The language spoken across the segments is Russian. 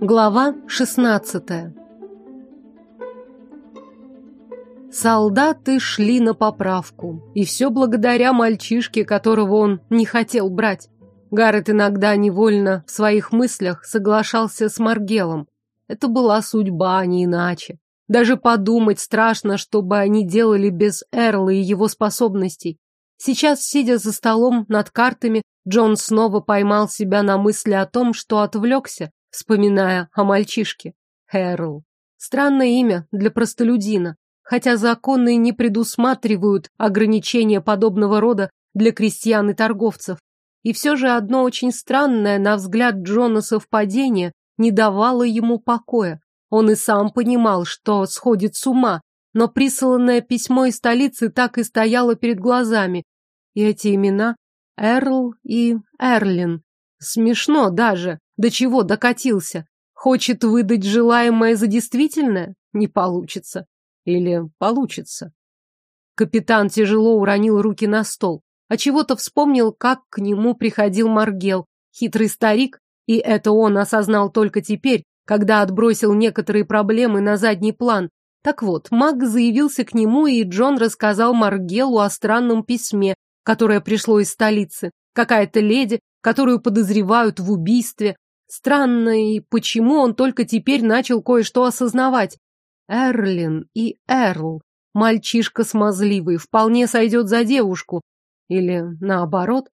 Глава 16 Солдаты шли на поправку, и все благодаря мальчишке, которого он не хотел брать. Гаррет иногда невольно в своих мыслях соглашался с Маргелом. Это была судьба, а не иначе. Даже подумать страшно, что бы они делали без Эрла и его способностей. Сейчас, сидя за столом над картами, Джон снова поймал себя на мысли о том, что отвлекся, вспоминая о мальчишке. Эрл. Странное имя для простолюдина, хотя законы не предусматривают ограничения подобного рода для крестьян и торговцев. И все же одно очень странное, на взгляд Джона, совпадение не давало ему покоя. Он и сам понимал, что сходит с ума, но присланное письмо из столицы так и стояло перед глазами. И эти имена — Эрл и Эрлин. Смешно даже, до чего докатился. Хочет выдать желаемое за действительное? Не получится. Или получится. Капитан тяжело уронил руки на стол, а чего-то вспомнил, как к нему приходил Маргел, хитрый старик, и это он осознал только теперь, когда отбросил некоторые проблемы на задний план. Так вот, маг заявился к нему, и Джон рассказал Маргелу о странном письме, которое пришло из столицы. Какая-то леди, которую подозревают в убийстве. Странно, и почему он только теперь начал кое-что осознавать. Эрлин и Эрл. Мальчишка смазливый, вполне сойдет за девушку. Или наоборот.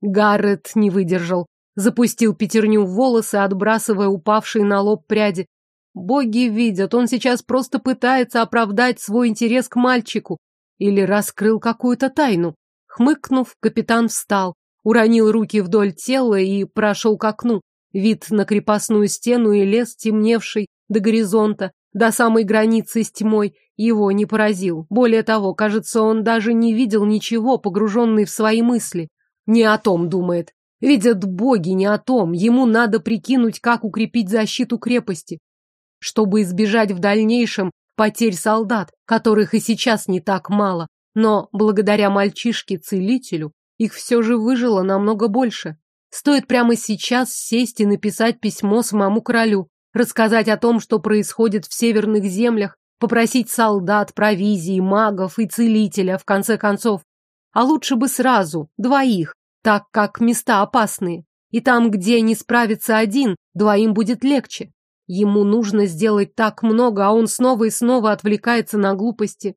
Гаррет не выдержал. Запустил пятерню в волосы, отбрасывая упавшие на лоб пряди. Боги видят, он сейчас просто пытается оправдать свой интерес к мальчику. Или раскрыл какую-то тайну. Хмыкнув, капитан встал, уронил руки вдоль тела и прошел к окну. Вид на крепостную стену и лес, темневший до горизонта, до самой границы с тьмой, его не поразил. Более того, кажется, он даже не видел ничего, погруженный в свои мысли. Не о том думает. Видят боги не о том, ему надо прикинуть, как укрепить защиту крепости, чтобы избежать в дальнейшем потерь солдат, которых и сейчас не так мало. Но благодаря мальчишке-целителю их все же выжило намного больше. Стоит прямо сейчас сесть и написать письмо самому королю, рассказать о том, что происходит в северных землях, попросить солдат, провизии, магов и целителя, в конце концов. А лучше бы сразу, двоих, так как места опасные. И там, где не справится один, двоим будет легче. Ему нужно сделать так много, а он снова и снова отвлекается на глупости.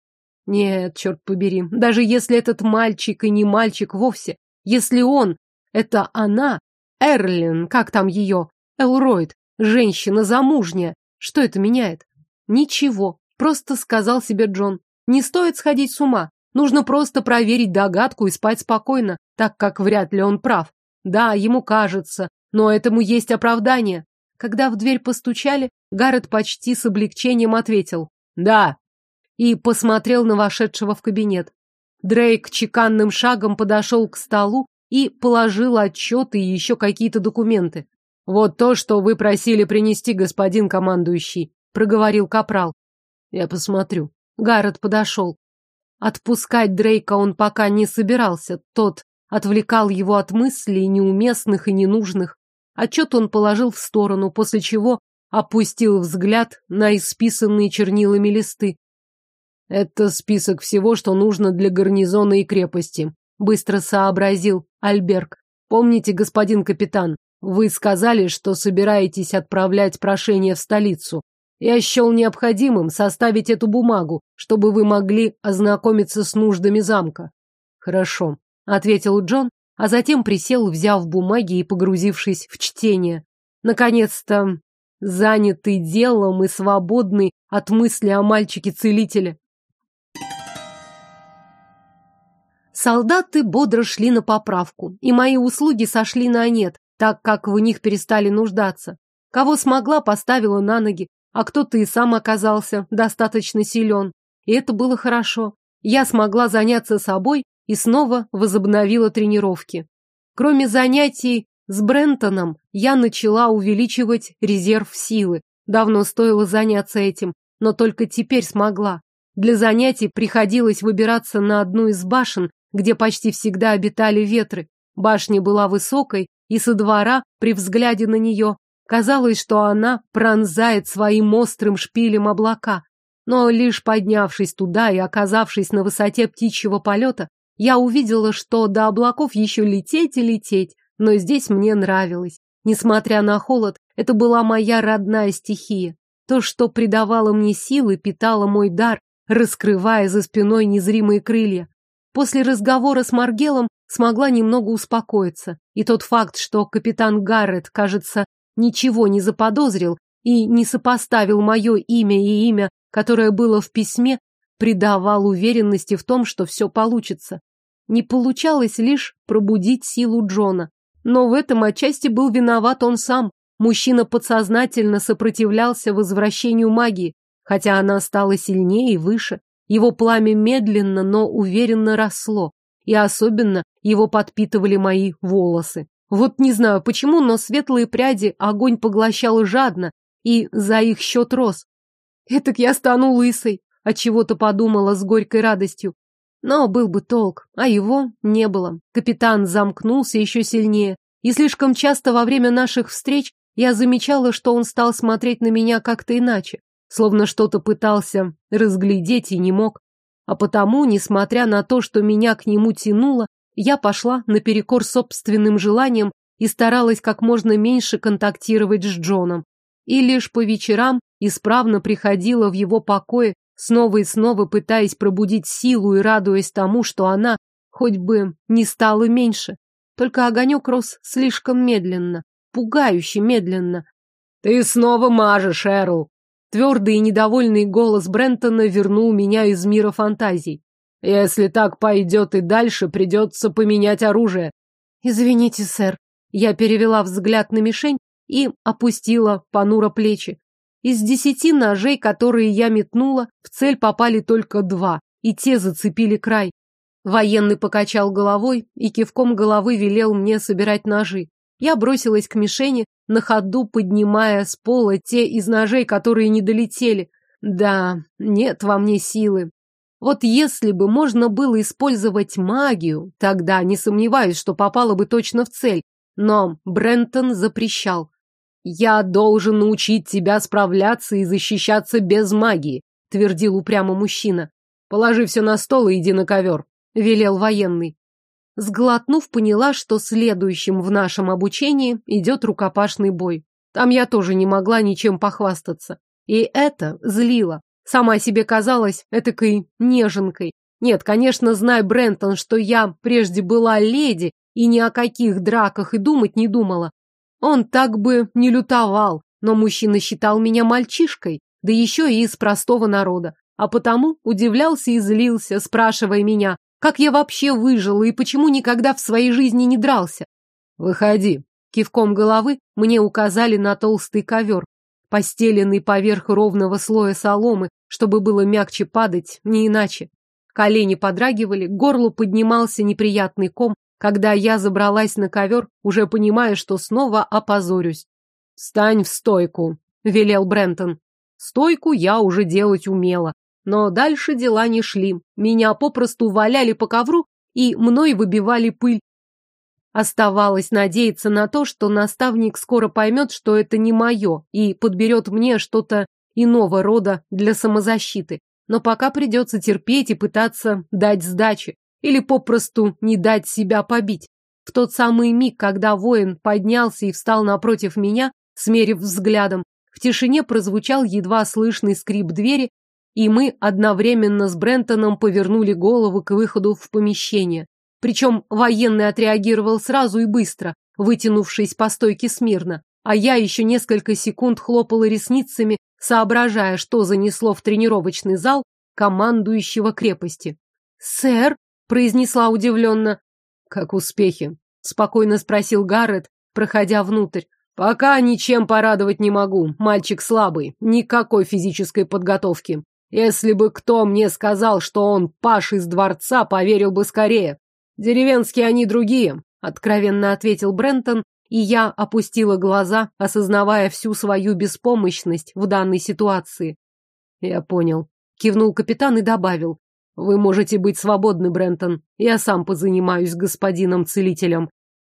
Нет, черт побери, даже если этот мальчик и не мальчик вовсе, если он, это она, Эрлин, как там ее, Элройд, женщина замужняя, что это меняет? Ничего, просто сказал себе Джон. Не стоит сходить с ума. Нужно просто проверить догадку и спать спокойно, так как вряд ли он прав. Да, ему кажется, но этому есть оправдание. Когда в дверь постучали, Гаррет почти с облегчением ответил «Да» и посмотрел на вошедшего в кабинет. Дрейк чеканным шагом подошел к столу и положил отчеты и еще какие-то документы. «Вот то, что вы просили принести, господин командующий», — проговорил капрал. «Я посмотрю». Гаррет подошел. Отпускать Дрейка он пока не собирался. Тот отвлекал его от мыслей неуместных и ненужных. Отчет он положил в сторону, после чего опустил взгляд на исписанные чернилами листы. «Это список всего, что нужно для гарнизона и крепости», — быстро сообразил Альберг. «Помните, господин капитан, вы сказали, что собираетесь отправлять прошение в столицу. Я счел необходимым составить эту бумагу, чтобы вы могли ознакомиться с нуждами замка. Хорошо, ответил Джон, а затем присел, взяв бумаги и погрузившись в чтение. Наконец-то занятый делом и свободный от мысли о мальчике-целителе. Солдаты бодро шли на поправку, и мои услуги сошли на нет, так как в них перестали нуждаться. Кого смогла, поставила на ноги, а кто-то и сам оказался достаточно силен. И это было хорошо. Я смогла заняться собой и снова возобновила тренировки. Кроме занятий с Брентоном, я начала увеличивать резерв силы. Давно стоило заняться этим, но только теперь смогла. Для занятий приходилось выбираться на одну из башен, где почти всегда обитали ветры. Башня была высокой, и со двора, при взгляде на нее, Казалось, что она пронзает своим острым шпилем облака. Но лишь поднявшись туда и оказавшись на высоте птичьего полета, я увидела, что до облаков еще лететь и лететь, но здесь мне нравилось. Несмотря на холод, это была моя родная стихия. То, что придавало мне силы, питало мой дар, раскрывая за спиной незримые крылья. После разговора с Маргелом смогла немного успокоиться. И тот факт, что капитан Гаррет, кажется, ничего не заподозрил и не сопоставил мое имя и имя, которое было в письме, придавал уверенности в том, что все получится. Не получалось лишь пробудить силу Джона. Но в этом отчасти был виноват он сам. Мужчина подсознательно сопротивлялся возвращению магии, хотя она стала сильнее и выше. Его пламя медленно, но уверенно росло, и особенно его подпитывали мои волосы. Вот не знаю почему, но светлые пряди огонь поглощал жадно, и за их счет рос. Этак я стану лысой, отчего-то подумала с горькой радостью. Но был бы толк, а его не было. Капитан замкнулся еще сильнее, и слишком часто во время наших встреч я замечала, что он стал смотреть на меня как-то иначе, словно что-то пытался разглядеть и не мог. А потому, несмотря на то, что меня к нему тянуло, я пошла наперекор собственным желаниям и старалась как можно меньше контактировать с Джоном. И лишь по вечерам исправно приходила в его покое, снова и снова пытаясь пробудить силу и радуясь тому, что она хоть бы не стала меньше. Только огонек рос слишком медленно, пугающе медленно. «Ты снова мажешь, Эрл!» Твердый и недовольный голос Брентона вернул меня из мира фантазий. «Если так пойдет и дальше, придется поменять оружие». «Извините, сэр». Я перевела взгляд на мишень и опустила понуро плечи. Из десяти ножей, которые я метнула, в цель попали только два, и те зацепили край. Военный покачал головой и кивком головы велел мне собирать ножи. Я бросилась к мишени, на ходу поднимая с пола те из ножей, которые не долетели. Да, нет во мне силы. Вот если бы можно было использовать магию, тогда не сомневаюсь, что попало бы точно в цель. Но Брентон запрещал. «Я должен научить тебя справляться и защищаться без магии», твердил упрямо мужчина. «Положи все на стол и иди на ковер», велел военный. Сглотнув, поняла, что следующим в нашем обучении идет рукопашный бой. Там я тоже не могла ничем похвастаться. И это злило. Сама себе казалась этакой неженкой. Нет, конечно, знай, Брентон, что я прежде была леди и ни о каких драках и думать не думала. Он так бы не лютовал, но мужчина считал меня мальчишкой, да еще и из простого народа. А потому удивлялся и злился, спрашивая меня, как я вообще выжил и почему никогда в своей жизни не дрался? Выходи. Кивком головы мне указали на толстый ковер, постеленный поверх ровного слоя соломы, чтобы было мягче падать, не иначе. Колени подрагивали, к горлу поднимался неприятный ком, когда я забралась на ковер, уже понимая, что снова опозорюсь. «Встань в стойку», — велел Брентон. Стойку я уже делать умела, но дальше дела не шли. Меня попросту валяли по ковру и мной выбивали пыль. Оставалось надеяться на то, что наставник скоро поймет, что это не мое, и подберет мне что-то иного рода для самозащиты. Но пока придется терпеть и пытаться дать сдачи, или попросту не дать себя побить. В тот самый миг, когда воин поднялся и встал напротив меня, смерив взглядом, в тишине прозвучал едва слышный скрип двери, и мы одновременно с Брентоном повернули голову к выходу в помещение. Причем военный отреагировал сразу и быстро, вытянувшись по стойке смирно, а я еще несколько секунд хлопала ресницами, соображая, что занесло в тренировочный зал командующего крепости. «Сэр!» — произнесла удивленно. «Как успехи?» — спокойно спросил Гаррет, проходя внутрь. «Пока ничем порадовать не могу. Мальчик слабый, никакой физической подготовки. Если бы кто мне сказал, что он паш из дворца, поверил бы скорее. Деревенские они другие, откровенно ответил Брентон, и я опустила глаза, осознавая всю свою беспомощность в данной ситуации. Я понял. Кивнул капитан и добавил. Вы можете быть свободны, Брентон. Я сам позанимаюсь господином-целителем.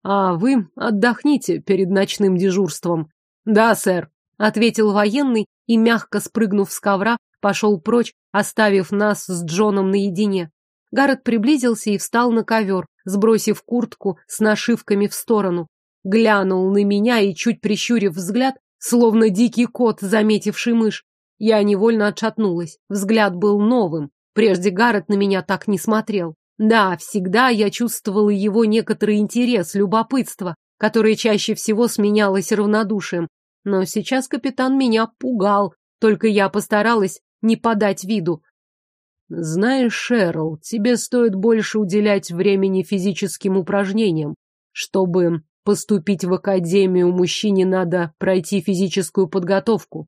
А вы отдохните перед ночным дежурством. Да, сэр, ответил военный и, мягко спрыгнув с ковра, пошел прочь, оставив нас с Джоном наедине. Гаррет приблизился и встал на ковер, сбросив куртку с нашивками в сторону. Глянул на меня и, чуть прищурив взгляд, словно дикий кот, заметивший мышь. Я невольно отшатнулась. Взгляд был новым. Прежде Гаррет на меня так не смотрел. Да, всегда я чувствовала его некоторый интерес, любопытство, которое чаще всего сменялось равнодушием. Но сейчас капитан меня пугал, только я постаралась не подать виду. Знаешь, Шерл, тебе стоит больше уделять времени физическим упражнениям. Чтобы поступить в академию, мужчине надо пройти физическую подготовку.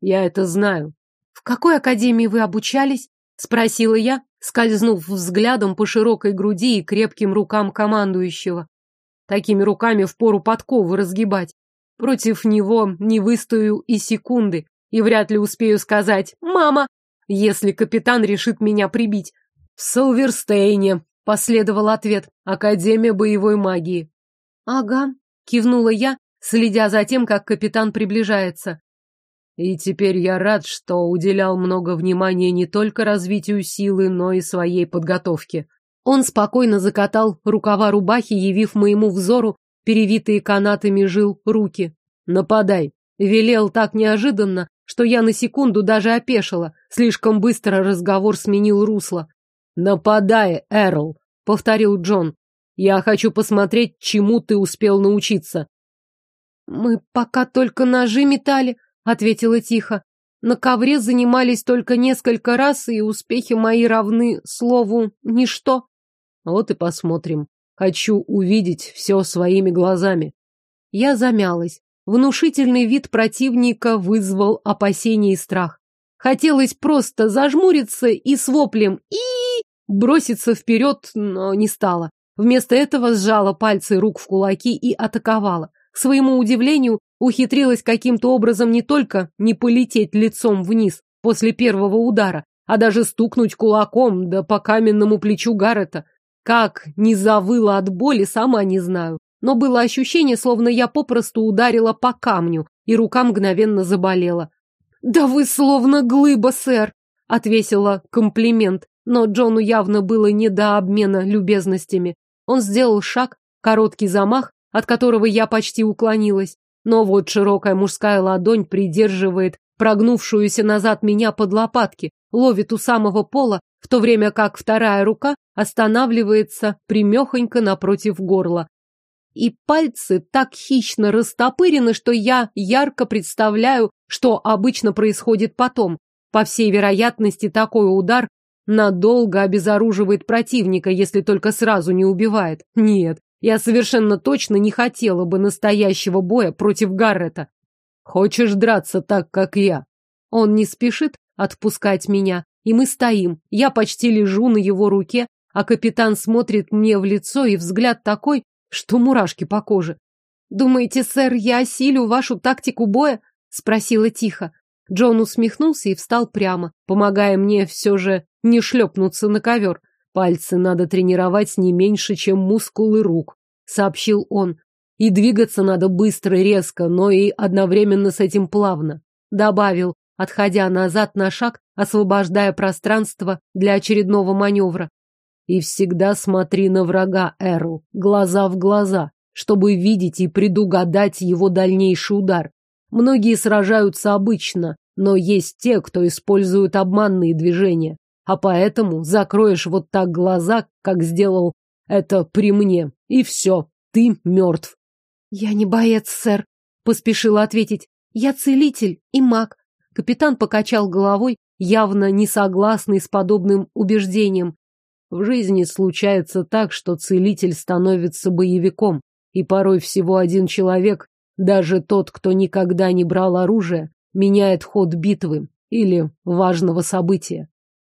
Я это знаю. В какой академии вы обучались? Спросила я, скользнув взглядом по широкой груди и крепким рукам командующего. Такими руками впору подковы разгибать. Против него не выстою и секунды, и вряд ли успею сказать «Мама!», если капитан решит меня прибить. В Салверстейне, последовал ответ, Академия боевой магии. Ага, кивнула я, следя за тем, как капитан приближается. И теперь я рад, что уделял много внимания не только развитию силы, но и своей подготовке. Он спокойно закатал рукава рубахи, явив моему взору перевитые канатами жил руки. «Нападай!» Велел так неожиданно, что я на секунду даже опешила. Слишком быстро разговор сменил русло. «Нападай, Эрл!» — повторил Джон. «Я хочу посмотреть, чему ты успел научиться». «Мы пока только ножи метали», — ответила тихо. «На ковре занимались только несколько раз, и успехи мои равны слову «ничто». Вот и посмотрим. Хочу увидеть все своими глазами. Я замялась. Внушительный вид противника вызвал опасение и страх. Хотелось просто зажмуриться и с воплем и броситься вперед, но не стало. Вместо этого сжала пальцы рук в кулаки и атаковала. К своему удивлению, ухитрилась каким-то образом не только не полететь лицом вниз после первого удара, а даже стукнуть кулаком, да по каменному плечу Гаррета. Как не завыла от боли, сама не знаю. Но было ощущение, словно я попросту ударила по камню, и рука мгновенно заболела. «Да вы словно глыба, сэр!» — отвесила комплимент, но Джону явно было не до обмена любезностями. Он сделал шаг, короткий замах, от которого я почти уклонилась. Но вот широкая мужская ладонь придерживает прогнувшуюся назад меня под лопатки, ловит у самого пола, в то время как вторая рука останавливается примехонько напротив горла. И пальцы так хищно растопырены, что я ярко представляю, что обычно происходит потом. По всей вероятности, такой удар надолго обезоруживает противника, если только сразу не убивает. Нет, я совершенно точно не хотела бы настоящего боя против Гаррета. Хочешь драться так, как я? Он не спешит отпускать меня, и мы стоим. Я почти лежу на его руке, а капитан смотрит мне в лицо, и взгляд такой, что мурашки по коже. «Думаете, сэр, я осилю вашу тактику боя?» — спросила тихо. Джон усмехнулся и встал прямо, помогая мне все же не шлепнуться на ковер. «Пальцы надо тренировать не меньше, чем мускулы рук», — сообщил он. «И двигаться надо быстро, резко, но и одновременно с этим плавно», — добавил, отходя назад на шаг, освобождая пространство для очередного маневра. И всегда смотри на врага, Эрл, глаза в глаза, чтобы видеть и предугадать его дальнейший удар. Многие сражаются обычно, но есть те, кто использует обманные движения. А поэтому закроешь вот так глаза, как сделал это при мне, и все, ты мертв. Я не боец, сэр, поспешила ответить. Я целитель и маг. Капитан покачал головой, явно не согласный с подобным убеждением. В жизни случается так, что целитель становится боевиком, и порой всего один человек, даже тот, кто никогда не брал оружие, меняет ход битвы или важного события.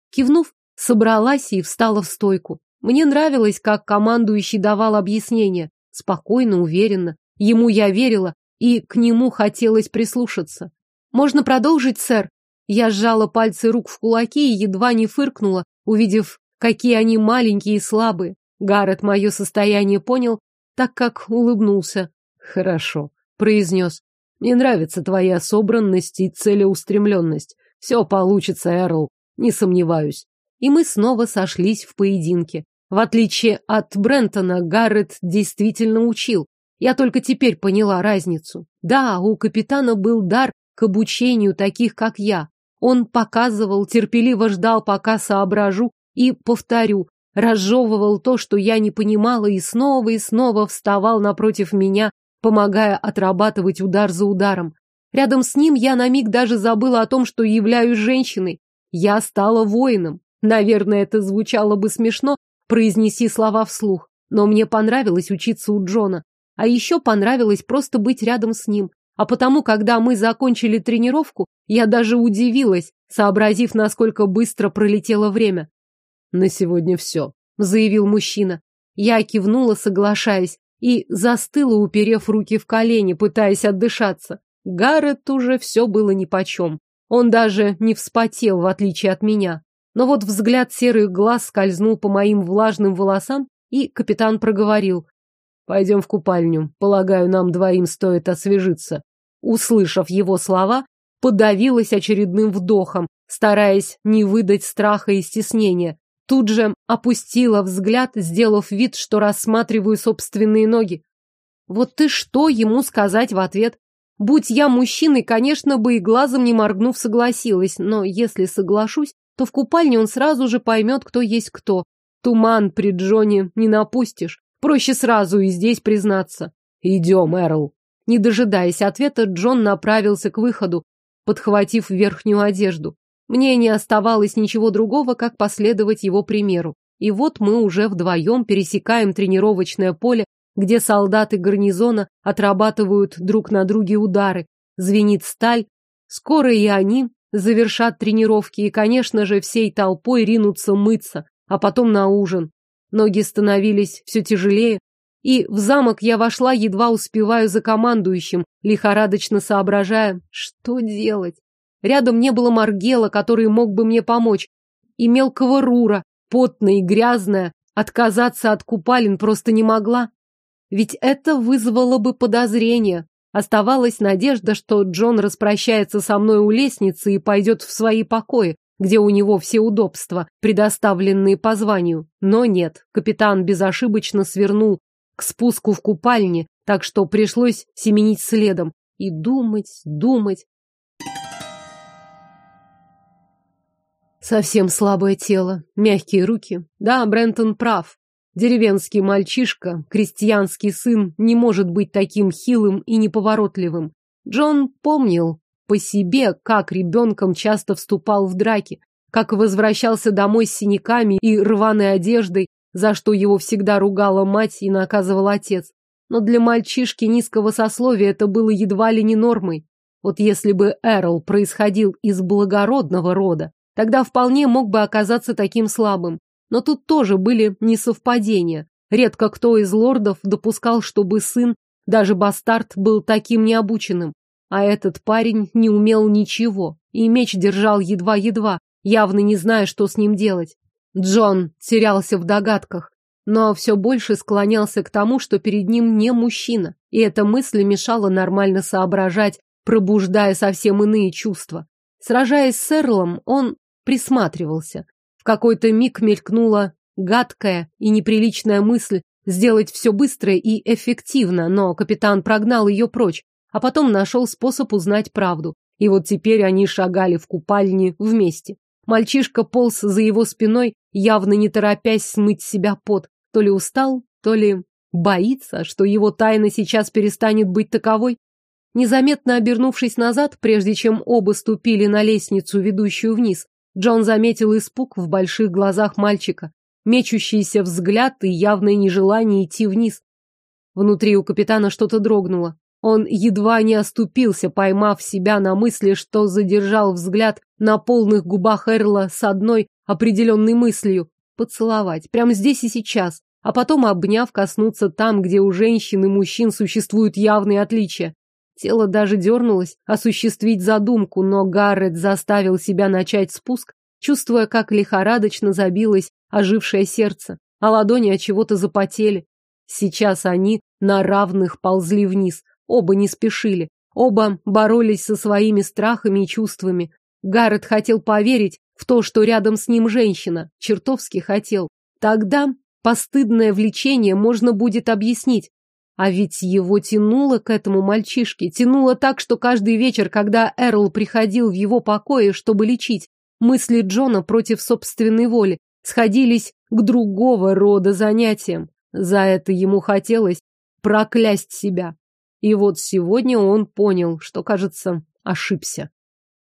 Кивнув, собралась и встала в стойку. Мне нравилось, как командующий давал объяснения. Спокойно, уверенно. Ему я верила, и к нему хотелось прислушаться. «Можно продолжить, сэр?» Я сжала пальцы рук в кулаки и едва не фыркнула, увидев Какие они маленькие и слабые. Гаррет мое состояние понял, так как улыбнулся. Хорошо, произнес. Мне нравится твоя собранность и целеустремленность. Все получится, Эрл, не сомневаюсь. И мы снова сошлись в поединке. В отличие от Брентона, Гаррет действительно учил. Я только теперь поняла разницу. Да, у капитана был дар к обучению таких, как я. Он показывал, терпеливо ждал, пока соображу, и, повторю, разжевывал то, что я не понимала, и снова и снова вставал напротив меня, помогая отрабатывать удар за ударом. Рядом с ним я на миг даже забыла о том, что являюсь женщиной. Я стала воином. Наверное, это звучало бы смешно, произнеси слова вслух. Но мне понравилось учиться у Джона. А еще понравилось просто быть рядом с ним. А потому, когда мы закончили тренировку, я даже удивилась, сообразив, насколько быстро пролетело время. «На сегодня все», — заявил мужчина. Я кивнула, соглашаясь, и застыла, уперев руки в колени, пытаясь отдышаться. Гаррет уже все было нипочем. Он даже не вспотел, в отличие от меня. Но вот взгляд серых глаз скользнул по моим влажным волосам, и капитан проговорил. «Пойдем в купальню. Полагаю, нам двоим стоит освежиться». Услышав его слова, подавилась очередным вдохом, стараясь не выдать страха и стеснения. Тут же опустила взгляд, сделав вид, что рассматриваю собственные ноги. Вот ты что ему сказать в ответ? Будь я мужчиной, конечно бы и глазом не моргнув согласилась, но если соглашусь, то в купальне он сразу же поймет, кто есть кто. Туман при Джоне не напустишь. Проще сразу и здесь признаться. Идем, Эрл. Не дожидаясь ответа, Джон направился к выходу, подхватив верхнюю одежду. Мне не оставалось ничего другого, как последовать его примеру. И вот мы уже вдвоем пересекаем тренировочное поле, где солдаты гарнизона отрабатывают друг на друге удары. Звенит сталь. Скоро и они завершат тренировки и, конечно же, всей толпой ринутся мыться, а потом на ужин. Ноги становились все тяжелее, и в замок я вошла, едва успеваю за командующим, лихорадочно соображая, что делать. Рядом не было Маргела, который мог бы мне помочь, и мелкого Рура, потная и грязная, отказаться от купалин просто не могла. Ведь это вызвало бы подозрение. Оставалась надежда, что Джон распрощается со мной у лестницы и пойдет в свои покои, где у него все удобства, предоставленные по званию. Но нет, капитан безошибочно свернул к спуску в купальне, так что пришлось семенить следом и думать, думать. Совсем слабое тело, мягкие руки. Да, Брентон прав. Деревенский мальчишка, крестьянский сын, не может быть таким хилым и неповоротливым. Джон помнил по себе, как ребенком часто вступал в драки, как возвращался домой с синяками и рваной одеждой, за что его всегда ругала мать и наказывал отец. Но для мальчишки низкого сословия это было едва ли не нормой. Вот если бы Эрл происходил из благородного рода, Тогда вполне мог бы оказаться таким слабым. Но тут тоже были несовпадения. Редко кто из лордов допускал, чтобы сын, даже бастард, был таким необученным. А этот парень не умел ничего, и меч держал едва-едва, явно не зная, что с ним делать. Джон терялся в догадках, но все больше склонялся к тому, что перед ним не мужчина, и эта мысль мешала нормально соображать, пробуждая совсем иные чувства. Сражаясь с Эрлом, он присматривался. В какой-то миг мелькнула гадкая и неприличная мысль сделать все быстро и эффективно, но капитан прогнал ее прочь, а потом нашел способ узнать правду. И вот теперь они шагали в купальне вместе. Мальчишка полз за его спиной, явно не торопясь смыть себя пот. То ли устал, то ли боится, что его тайна сейчас перестанет быть таковой. Незаметно обернувшись назад, прежде чем оба ступили на лестницу, ведущую вниз, Джон заметил испуг в больших глазах мальчика, мечущийся взгляд и явное нежелание идти вниз. Внутри у капитана что-то дрогнуло. Он едва не оступился, поймав себя на мысли, что задержал взгляд на полных губах Эрла с одной определенной мыслью – поцеловать, прямо здесь и сейчас, а потом, обняв, коснуться там, где у женщин и мужчин существуют явные отличия. Тело даже дернулось осуществить задумку, но Гаррет заставил себя начать спуск, чувствуя, как лихорадочно забилось ожившее сердце, а ладони от чего-то запотели. Сейчас они на равных ползли вниз, оба не спешили. Оба боролись со своими страхами и чувствами. Гаррет хотел поверить в то, что рядом с ним женщина. Чертовски хотел. Тогда постыдное влечение можно будет объяснить. А ведь его тянуло к этому мальчишке, тянуло так, что каждый вечер, когда Эрл приходил в его покое, чтобы лечить, мысли Джона против собственной воли сходились к другого рода занятиям. За это ему хотелось проклясть себя. И вот сегодня он понял, что, кажется, ошибся.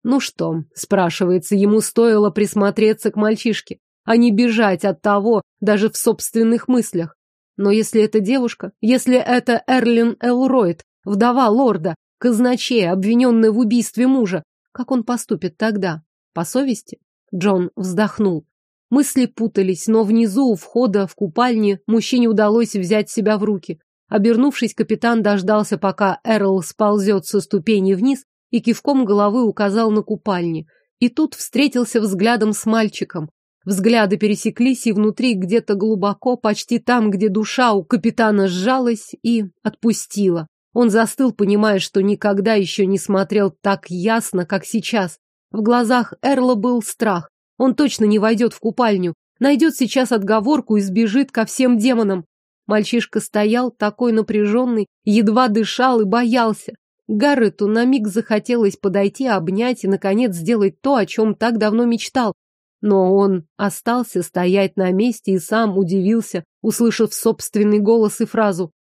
Ну что, спрашивается, ему стоило присмотреться к мальчишке, а не бежать от того даже в собственных мыслях. Но если это девушка, если это Эрлин Элройд, вдова лорда, казначея, обвиненная в убийстве мужа, как он поступит тогда? По совести? Джон вздохнул. Мысли путались, но внизу у входа в купальне мужчине удалось взять себя в руки. Обернувшись, капитан дождался, пока Эрл сползет со ступени вниз и кивком головы указал на купальни. И тут встретился взглядом с мальчиком. Взгляды пересеклись, и внутри где-то глубоко, почти там, где душа у капитана сжалась и отпустила. Он застыл, понимая, что никогда еще не смотрел так ясно, как сейчас. В глазах Эрла был страх. Он точно не войдет в купальню, найдет сейчас отговорку и сбежит ко всем демонам. Мальчишка стоял такой напряженный, едва дышал и боялся. Гаррету на миг захотелось подойти, обнять и, наконец, сделать то, о чем так давно мечтал. Но он остался стоять на месте и сам удивился, услышав собственный голос и фразу.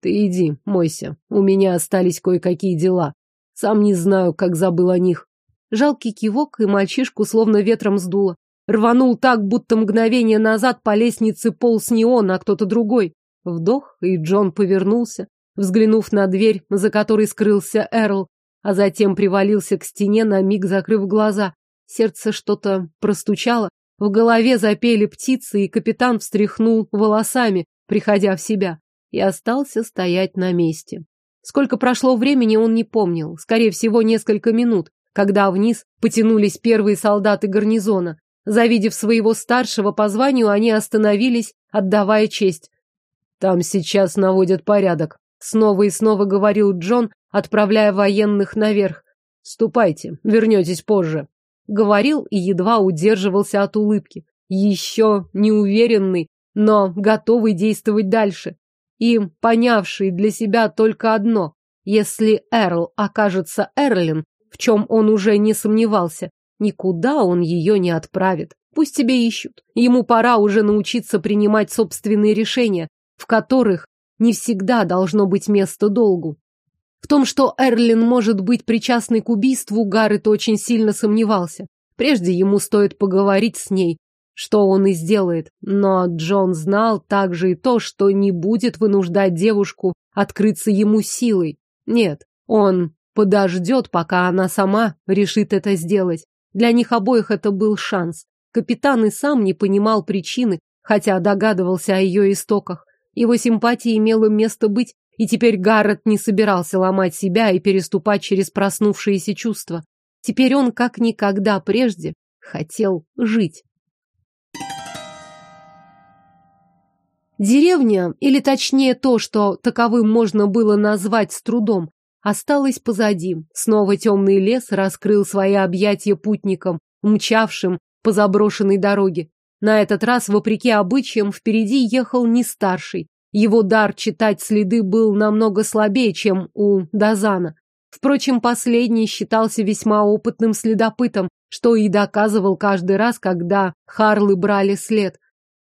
«Ты иди, мойся, у меня остались кое-какие дела. Сам не знаю, как забыл о них». Жалкий кивок, и мальчишку словно ветром сдуло. Рванул так, будто мгновение назад по лестнице полз не он, а кто-то другой. Вдох, и Джон повернулся, взглянув на дверь, за которой скрылся Эрл, а затем привалился к стене, на миг закрыв глаза. Сердце что-то простучало, в голове запели птицы, и капитан встряхнул волосами, приходя в себя, и остался стоять на месте. Сколько прошло времени, он не помнил, скорее всего, несколько минут, когда вниз потянулись первые солдаты гарнизона. Завидев своего старшего по званию, они остановились, отдавая честь. Там сейчас наводят порядок. Снова и снова говорил Джон, отправляя военных наверх. Ступайте, вернетесь позже. Говорил и едва удерживался от улыбки. Еще неуверенный, но готовый действовать дальше. И понявший для себя только одно. Если Эрл окажется Эрлин, в чем он уже не сомневался, никуда он ее не отправит. Пусть тебе ищут. Ему пора уже научиться принимать собственные решения, в которых не всегда должно быть место долгу. В том, что Эрлин может быть причастной к убийству, Гаррет очень сильно сомневался. Прежде ему стоит поговорить с ней, что он и сделает. Но Джон знал также и то, что не будет вынуждать девушку открыться ему силой. Нет, он подождет, пока она сама решит это сделать. Для них обоих это был шанс. Капитан и сам не понимал причины, хотя догадывался о ее истоках. Его симпатия имела место быть, и теперь Гаррет не собирался ломать себя и переступать через проснувшиеся чувства. Теперь он, как никогда прежде, хотел жить. Деревня, или точнее то, что таковым можно было назвать с трудом, осталась позади. Снова темный лес раскрыл свои объятия путникам, мчавшим по заброшенной дороге. На этот раз, вопреки обычаям, впереди ехал не старший. Его дар читать следы был намного слабее, чем у Дазана. Впрочем, последний считался весьма опытным следопытом, что и доказывал каждый раз, когда Харлы брали след.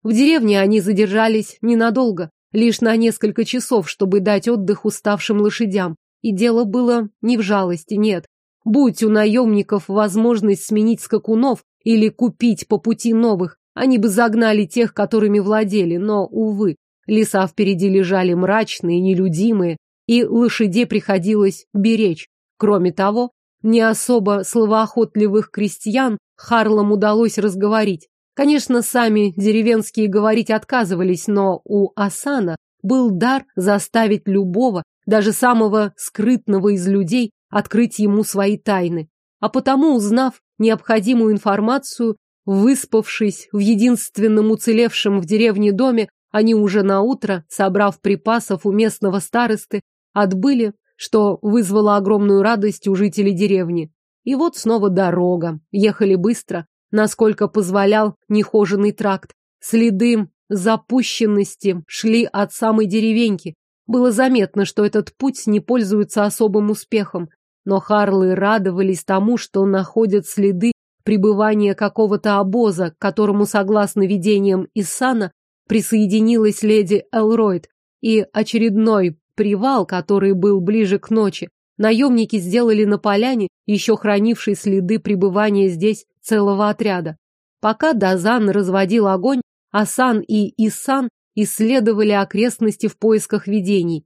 В деревне они задержались ненадолго, лишь на несколько часов, чтобы дать отдых уставшим лошадям. И дело было не в жалости, нет. Будь у наемников возможность сменить скакунов или купить по пути новых, они бы загнали тех, которыми владели, но, увы, леса впереди лежали мрачные, нелюдимые, и лошадей приходилось беречь. Кроме того, не особо словоохотливых крестьян Харлам удалось разговорить. Конечно, сами деревенские говорить отказывались, но у Асана был дар заставить любого, даже самого скрытного из людей, открыть ему свои тайны. А потому, узнав необходимую информацию, Выспавшись в единственном уцелевшем в деревне доме, они уже на утро, собрав припасов у местного старосты, отбыли что вызвало огромную радость у жителей деревни. И вот снова дорога. Ехали быстро, насколько позволял нехоженный тракт. Следы запущенности шли от самой деревеньки. Было заметно, что этот путь не пользуется особым успехом. Но Харлы радовались тому, что находят следы пребывания какого-то обоза, которому, согласно видениям Исана, присоединилась леди Элройд, и очередной привал, который был ближе к ночи, наемники сделали на поляне, еще хранившей следы пребывания здесь целого отряда. Пока Дазан разводил огонь, Асан и Исан исследовали окрестности в поисках видений.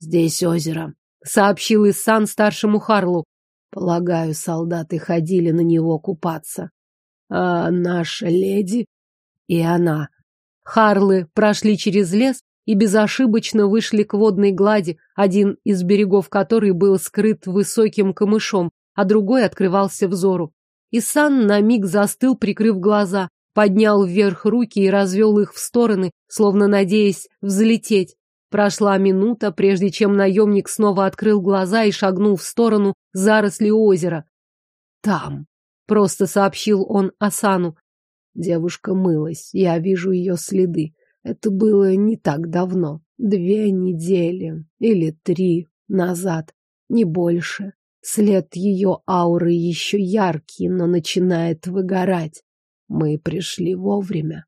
«Здесь озеро», — сообщил Исан старшему Харлу. «Полагаю, солдаты ходили на него купаться. А наша леди и она». Харлы прошли через лес и безошибочно вышли к водной глади, один из берегов которой был скрыт высоким камышом, а другой открывался взору. Исан на миг застыл, прикрыв глаза, поднял вверх руки и развел их в стороны, словно надеясь взлететь. Прошла минута, прежде чем наемник снова открыл глаза и шагнул в сторону заросли озера. «Там», — просто сообщил он Асану. Девушка мылась, я вижу ее следы. Это было не так давно, две недели или три назад, не больше. След ее ауры еще яркий, но начинает выгорать. Мы пришли вовремя.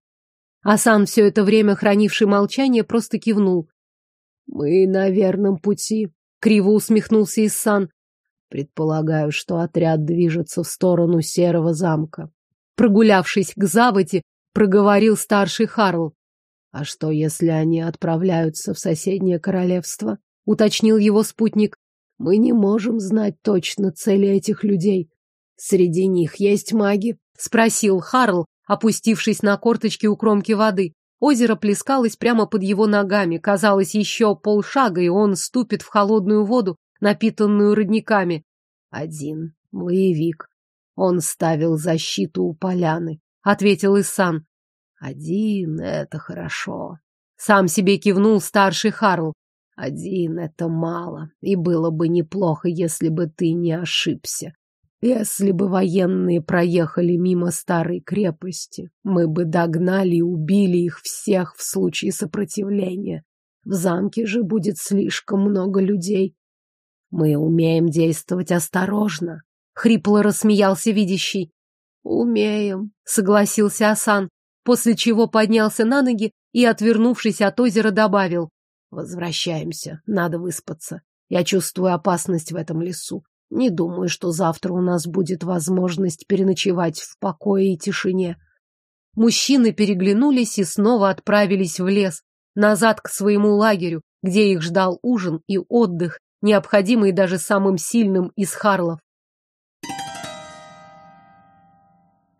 Асан, все это время хранивший молчание, просто кивнул. Мы на верном пути, криво усмехнулся Исан. Предполагаю, что отряд движется в сторону Серого замка. Прогулявшись к заводе, проговорил старший Харл. А что, если они отправляются в соседнее королевство? Уточнил его спутник. Мы не можем знать точно цели этих людей. Среди них есть маги? Спросил Харл, опустившись на корточки у кромки воды. Озеро плескалось прямо под его ногами. Казалось, еще полшага, и он ступит в холодную воду, напитанную родниками. Один. Боевик. Он ставил защиту у поляны. Ответил Исан. Один — это хорошо. Сам себе кивнул старший Харл. Один — это мало, и было бы неплохо, если бы ты не ошибся. Если бы военные проехали мимо старой крепости, мы бы догнали и убили их всех в случае сопротивления. В замке же будет слишком много людей. Мы умеем действовать осторожно. Хрипло рассмеялся видящий. Умеем, согласился Асан, после чего поднялся на ноги и, отвернувшись от озера, добавил. Возвращаемся, надо выспаться. Я чувствую опасность в этом лесу. Не думаю, что завтра у нас будет возможность переночевать в покое и тишине. Мужчины переглянулись и снова отправились в лес, назад к своему лагерю, где их ждал ужин и отдых, необходимый даже самым сильным из харлов.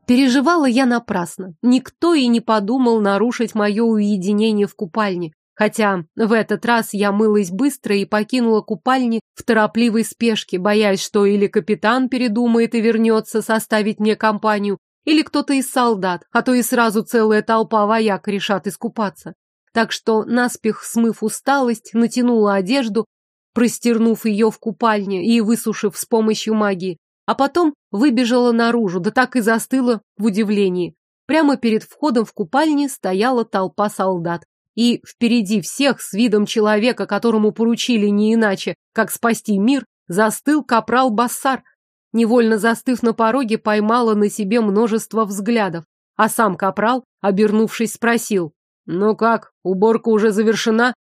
Переживала я напрасно. Никто и не подумал нарушить мое уединение в купальне. Хотя в этот раз я мылась быстро и покинула купальни в торопливой спешке, боясь, что или капитан передумает и вернется составить мне компанию, или кто-то из солдат, а то и сразу целая толпа вояк решат искупаться. Так что, наспех смыв усталость, натянула одежду, простернув ее в купальне и высушив с помощью магии, а потом выбежала наружу, да так и застыла в удивлении. Прямо перед входом в купальни стояла толпа солдат и впереди всех с видом человека, которому поручили не иначе, как спасти мир, застыл капрал Бассар. Невольно застыв на пороге, поймала на себе множество взглядов, а сам капрал, обернувшись, спросил, «Ну как, уборка уже завершена?»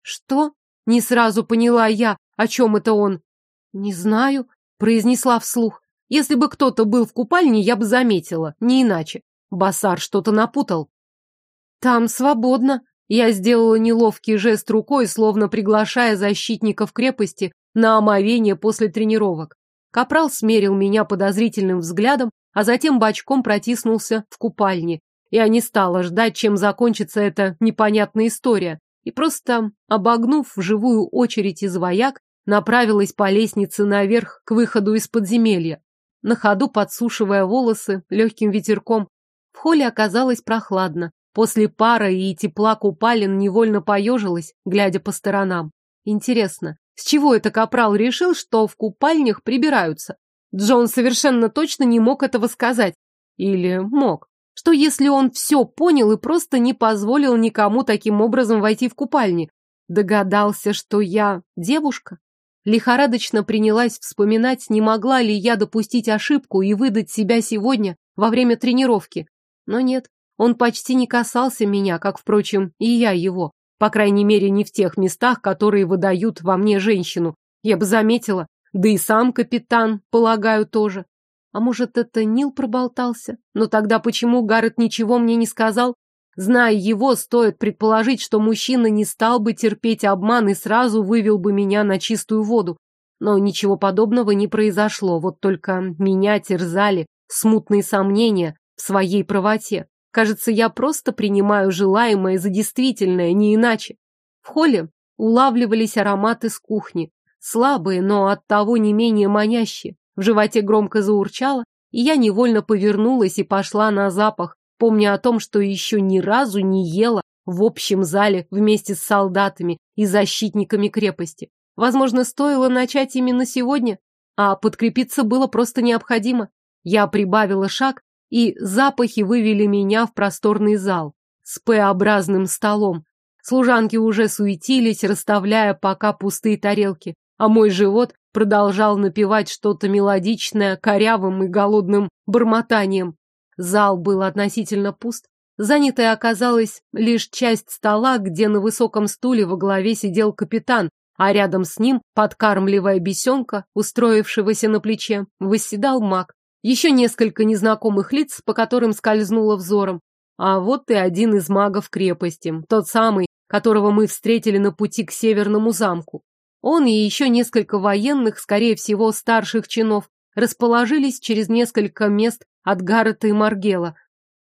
«Что?» — не сразу поняла я, о чем это он. «Не знаю», — произнесла вслух. «Если бы кто-то был в купальне, я бы заметила, не иначе. Басар что-то напутал». «Там свободно», я сделала неловкий жест рукой, словно приглашая защитников крепости на омовение после тренировок. Капрал смерил меня подозрительным взглядом, а затем бочком протиснулся в купальне. Я не стала ждать, чем закончится эта непонятная история, и просто, обогнув живую очередь из вояк, направилась по лестнице наверх к выходу из подземелья. На ходу подсушивая волосы легким ветерком, в холле оказалось прохладно, После пара и тепла купалин невольно поежилась, глядя по сторонам. Интересно, С чего это Капрал решил, что в купальнях прибираются? Джон совершенно точно не мог этого сказать. Или мог? Что если он все понял и просто не позволил никому таким образом войти в купальни? Догадался, что я девушка? Лихорадочно принялась вспоминать, не могла ли я допустить ошибку и выдать себя сегодня во время тренировки. Но нет, он почти не касался меня, как, впрочем, и я его. По крайней мере, не в тех местах, которые выдают во мне женщину. Я бы заметила. Да и сам капитан, полагаю, тоже. А может, это Нил проболтался? Но тогда почему Гаррет ничего мне не сказал? Зная его, стоит предположить, что мужчина не стал бы терпеть обман и сразу вывел бы меня на чистую воду. Но ничего подобного не произошло, вот только меня терзали смутные сомнения в своей правоте. Кажется, я просто принимаю желаемое за действительное, не иначе. В холле улавливались ароматы с кухни. Слабые, но оттого не менее манящие. В животе громко заурчало, и я невольно повернулась и пошла на запах, помня о том, что еще ни разу не ела в общем зале вместе с солдатами и защитниками крепости. Возможно, стоило начать именно сегодня, а подкрепиться было просто необходимо. Я прибавила шаг и запахи вывели меня в просторный зал с П-образным столом. Служанки уже суетились, расставляя пока пустые тарелки, а мой живот продолжал напевать что-то мелодичное, корявым и голодным бормотанием. Зал был относительно пуст. Занятой оказалась лишь часть стола, где на высоком стуле во главе сидел капитан, а рядом с ним, подкармливая бесенка, устроившегося на плече, восседал маг. Еще несколько незнакомых лиц, по которым скользнуло взором. А вот и один из магов крепости, тот самый, которого мы встретили на пути к северному замку. Он и еще несколько военных, скорее всего, старших чинов, расположились через несколько мест от Гаррета и Маргела.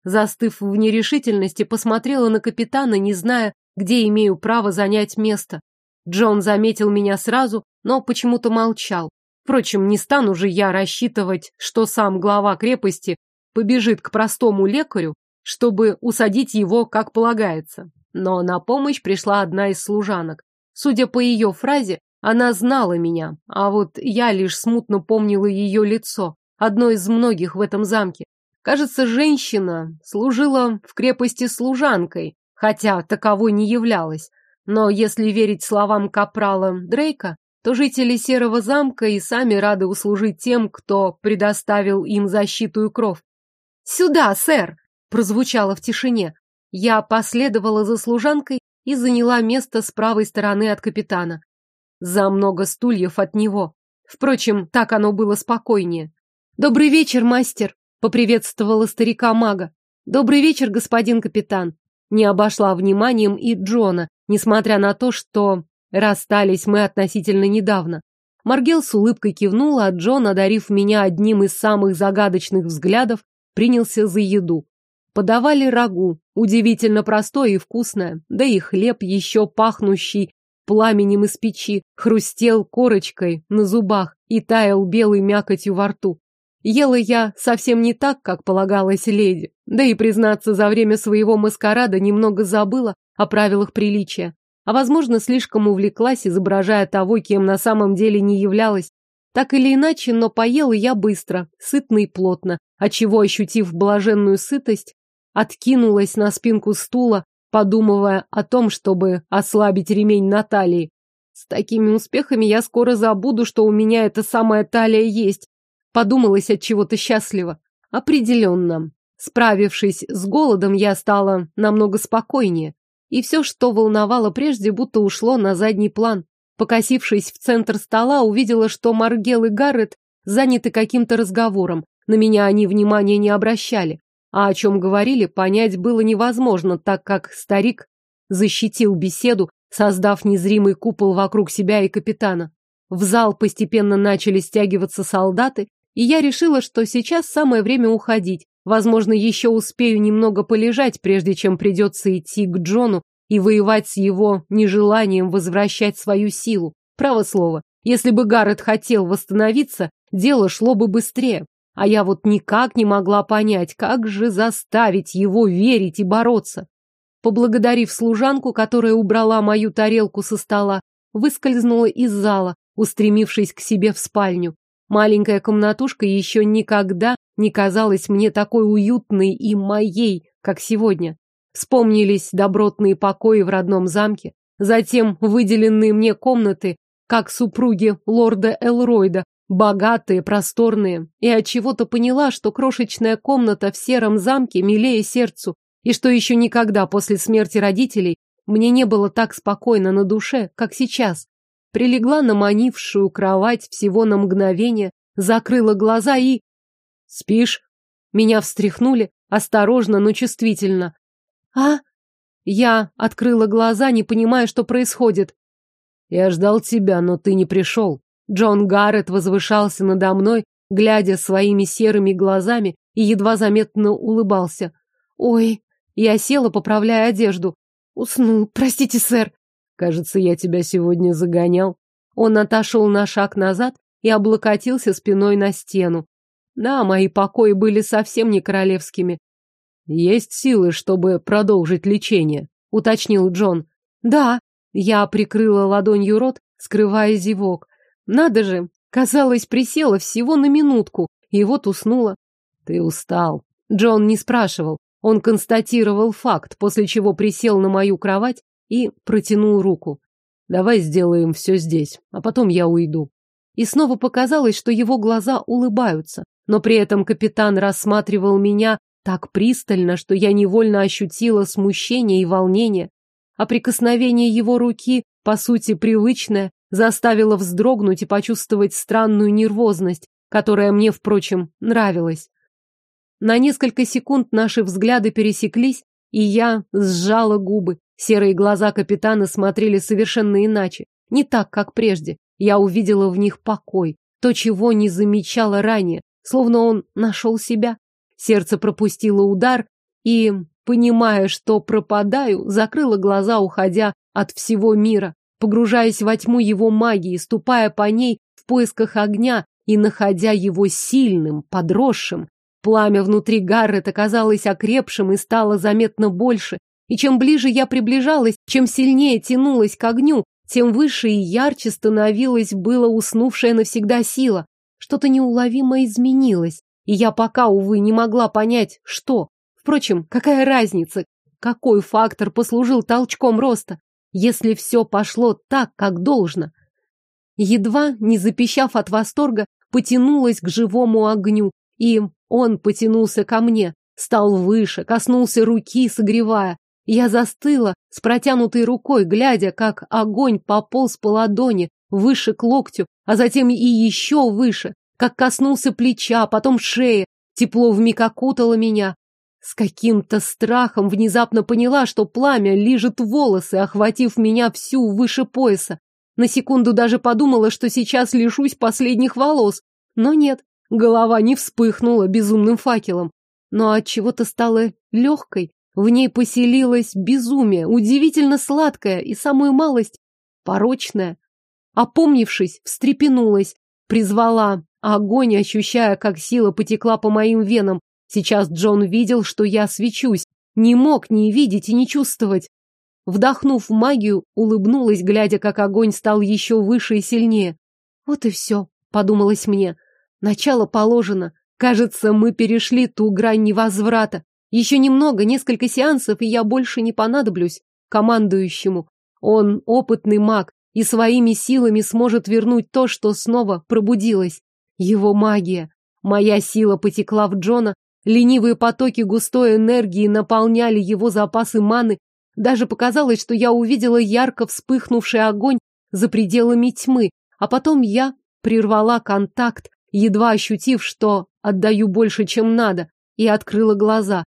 Застыв в нерешительности, посмотрела на капитана, не зная, где имею право занять место. Джон заметил меня сразу, но почему-то молчал. Впрочем, не стану же я рассчитывать, что сам глава крепости побежит к простому лекарю, чтобы усадить его, как полагается. Но на помощь пришла одна из служанок. Судя по ее фразе, она знала меня, а вот я лишь смутно помнила ее лицо, одно из многих в этом замке. Кажется, женщина служила в крепости служанкой, хотя таковой не являлась. Но если верить словам капрала Дрейка, то жители Серого замка и сами рады услужить тем, кто предоставил им защиту и кров. «Сюда, сэр!» — прозвучало в тишине. Я последовала за служанкой и заняла место с правой стороны от капитана. За много стульев от него. Впрочем, так оно было спокойнее. «Добрый вечер, мастер!» — поприветствовала старика-мага. «Добрый вечер, господин капитан!» Не обошла вниманием и Джона, несмотря на то, что Расстались мы относительно недавно. Маргел с улыбкой кивнула, а Джон, одарив меня одним из самых загадочных взглядов, принялся за еду. Подавали рагу, удивительно простое и вкусное, да и хлеб, еще пахнущий пламенем из печи, хрустел корочкой на зубах и таял белой мякотью во рту. Ела я совсем не так, как полагалось леди, да и, признаться, за время своего маскарада немного забыла о правилах приличия а, возможно, слишком увлеклась, изображая того, кем на самом деле не являлась. Так или иначе, но поела я быстро, сытно и плотно, отчего, ощутив блаженную сытость, откинулась на спинку стула, подумывая о том, чтобы ослабить ремень на талии. С такими успехами я скоро забуду, что у меня эта самая талия есть. Подумалась от чего-то счастливо. Определенно. Справившись с голодом, я стала намного спокойнее и все, что волновало прежде, будто ушло на задний план. Покосившись в центр стола, увидела, что Маргел и Гаррет заняты каким-то разговором. На меня они внимания не обращали. А о чем говорили, понять было невозможно, так как старик защитил беседу, создав незримый купол вокруг себя и капитана. В зал постепенно начали стягиваться солдаты, и я решила, что сейчас самое время уходить, Возможно, еще успею немного полежать, прежде чем придется идти к Джону и воевать с его нежеланием возвращать свою силу. Право слово, если бы Гаррет хотел восстановиться, дело шло бы быстрее. А я вот никак не могла понять, как же заставить его верить и бороться. Поблагодарив служанку, которая убрала мою тарелку со стола, выскользнула из зала, устремившись к себе в спальню. Маленькая комнатушка еще никогда не казалась мне такой уютной и моей, как сегодня. Вспомнились добротные покои в родном замке, затем выделенные мне комнаты, как супруги лорда Элройда, богатые, просторные, и от чего-то поняла, что крошечная комната в сером замке милее сердцу, и что еще никогда после смерти родителей мне не было так спокойно на душе, как сейчас. Прилегла на манившую кровать всего на мгновение, закрыла глаза и... «Спишь?» Меня встряхнули, осторожно, но чувствительно. «А?» Я открыла глаза, не понимая, что происходит. «Я ждал тебя, но ты не пришел». Джон Гаррет возвышался надо мной, глядя своими серыми глазами и едва заметно улыбался. «Ой!» Я села, поправляя одежду. «Уснул. Простите, сэр». «Кажется, я тебя сегодня загонял». Он отошел на шаг назад и облокотился спиной на стену. Да, мои покои были совсем не королевскими. Есть силы, чтобы продолжить лечение, уточнил Джон. Да, я прикрыла ладонью рот, скрывая зевок. Надо же, казалось, присела всего на минутку, и вот уснула. Ты устал. Джон не спрашивал, он констатировал факт, после чего присел на мою кровать и протянул руку. Давай сделаем все здесь, а потом я уйду. И снова показалось, что его глаза улыбаются, но при этом капитан рассматривал меня так пристально, что я невольно ощутила смущение и волнение, а прикосновение его руки, по сути привычное, заставило вздрогнуть и почувствовать странную нервозность, которая мне, впрочем, нравилась. На несколько секунд наши взгляды пересеклись, и я сжала губы. Серые глаза капитана смотрели совершенно иначе, не так, как прежде. Я увидела в них покой, то, чего не замечала ранее, словно он нашел себя. Сердце пропустило удар и, понимая, что пропадаю, закрыла глаза, уходя от всего мира, погружаясь во тьму его магии, ступая по ней в поисках огня и находя его сильным, подросшим. Пламя внутри Гаррет оказалось окрепшим и стало заметно больше, и чем ближе я приближалась, чем сильнее тянулась к огню, тем выше и ярче становилась было уснувшая навсегда сила. Что-то неуловимо изменилось, и я пока, увы, не могла понять, что. Впрочем, какая разница, какой фактор послужил толчком роста, если все пошло так, как должно. Едва, не запищав от восторга, потянулась к живому огню, и он потянулся ко мне, стал выше, коснулся руки, согревая. Я застыла с протянутой рукой, глядя, как огонь пополз по ладони, выше к локтю, а затем и еще выше, как коснулся плеча, потом шеи, тепло вмиг окутало меня. С каким-то страхом внезапно поняла, что пламя лижет волосы, охватив меня всю выше пояса. На секунду даже подумала, что сейчас лишусь последних волос. Но нет, голова не вспыхнула безумным факелом. Но от чего-то стала легкой. В ней поселилось безумие, удивительно сладкое и самую малость порочное. Опомнившись, встрепенулась, призвала огонь, ощущая, как сила потекла по моим венам. Сейчас Джон видел, что я свечусь, не мог не видеть и не чувствовать. Вдохнув магию, улыбнулась, глядя, как огонь стал еще выше и сильнее. Вот и все, подумалось мне. Начало положено. Кажется, мы перешли ту грань невозврата. Еще немного, несколько сеансов, и я больше не понадоблюсь командующему. Он опытный маг, и своими силами сможет вернуть то, что снова пробудилось. Его магия. Моя сила потекла в Джона, ленивые потоки густой энергии наполняли его запасы маны. Даже показалось, что я увидела ярко вспыхнувший огонь за пределами тьмы, а потом я прервала контакт, едва ощутив, что отдаю больше, чем надо, и открыла глаза.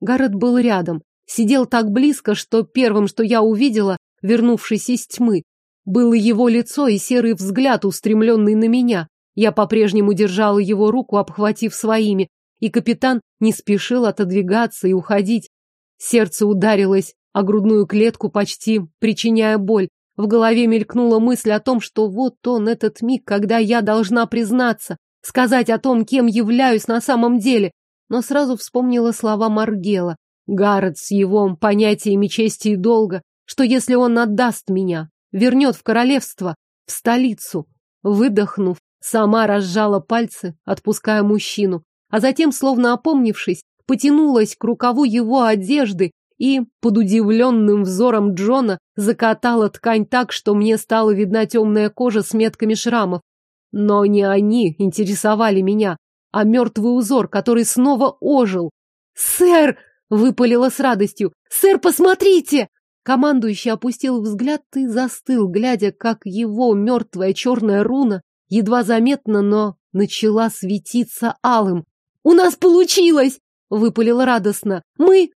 Гаррет был рядом, сидел так близко, что первым, что я увидела, вернувшись из тьмы, было его лицо и серый взгляд, устремленный на меня. Я по-прежнему держала его руку, обхватив своими, и капитан не спешил отодвигаться и уходить. Сердце ударилось о грудную клетку, почти причиняя боль. В голове мелькнула мысль о том, что вот он, этот миг, когда я должна признаться, сказать о том, кем являюсь на самом деле. Но сразу вспомнила слова Маргела. Гаррет с его понятиями чести и долга, что если он отдаст меня, вернет в королевство, в столицу. Выдохнув, сама разжала пальцы, отпуская мужчину, а затем, словно опомнившись, потянулась к рукаву его одежды и, под удивленным взором Джона, закатала ткань так, что мне стала видна темная кожа с метками шрамов. Но не они интересовали меня, а мертвый узор, который снова ожил. «Сэр!» — выпалила с радостью. «Сэр, посмотрите!» Командующий опустил взгляд и застыл, глядя, как его мертвая черная руна, едва заметно, но начала светиться алым. «У нас получилось!» — выпалил радостно. «Мы...»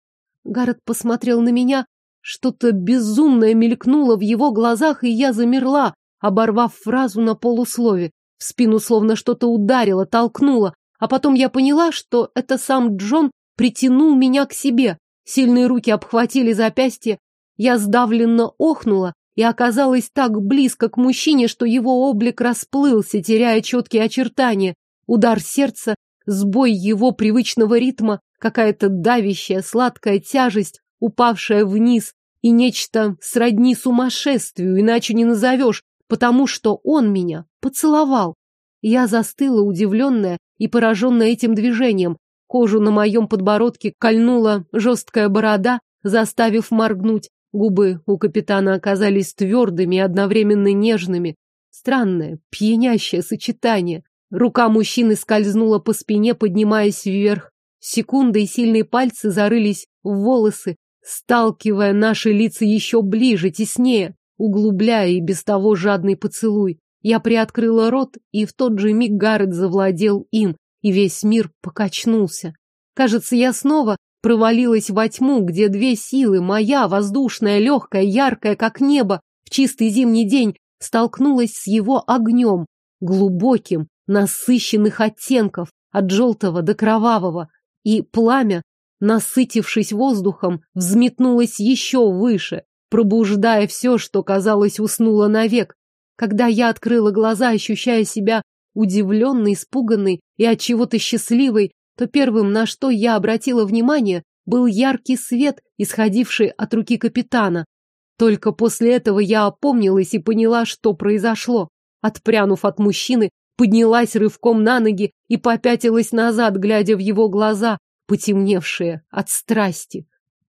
Гаррет посмотрел на меня. Что-то безумное мелькнуло в его глазах, и я замерла, оборвав фразу на полуслове. В спину словно что-то ударило, толкнуло, а потом я поняла, что это сам Джон притянул меня к себе. Сильные руки обхватили запястье, я сдавленно охнула и оказалась так близко к мужчине, что его облик расплылся, теряя четкие очертания. Удар сердца, сбой его привычного ритма, какая-то давящая сладкая тяжесть, упавшая вниз, и нечто сродни сумасшествию, иначе не назовешь, потому что он меня поцеловал. Я застыла, удивленная и пораженная этим движением. Кожу на моем подбородке кольнула жесткая борода, заставив моргнуть. Губы у капитана оказались твердыми и одновременно нежными. Странное, пьянящее сочетание. Рука мужчины скользнула по спине, поднимаясь вверх. Секундой сильные пальцы зарылись в волосы, сталкивая наши лица еще ближе, теснее, углубляя и без того жадный поцелуй. Я приоткрыла рот, и в тот же миг Гаррет завладел им, и весь мир покачнулся. Кажется, я снова провалилась во тьму, где две силы, моя, воздушная, легкая, яркая, как небо, в чистый зимний день, столкнулась с его огнем, глубоким, насыщенных оттенков, от желтого до кровавого, и пламя, насытившись воздухом, взметнулось еще выше, пробуждая все, что, казалось, уснуло навек. Когда я открыла глаза, ощущая себя удивленной, испуганной и от чего-то счастливой, то первым, на что я обратила внимание, был яркий свет, исходивший от руки капитана. Только после этого я опомнилась и поняла, что произошло. Отпрянув от мужчины, поднялась рывком на ноги и попятилась назад, глядя в его глаза, потемневшие от страсти.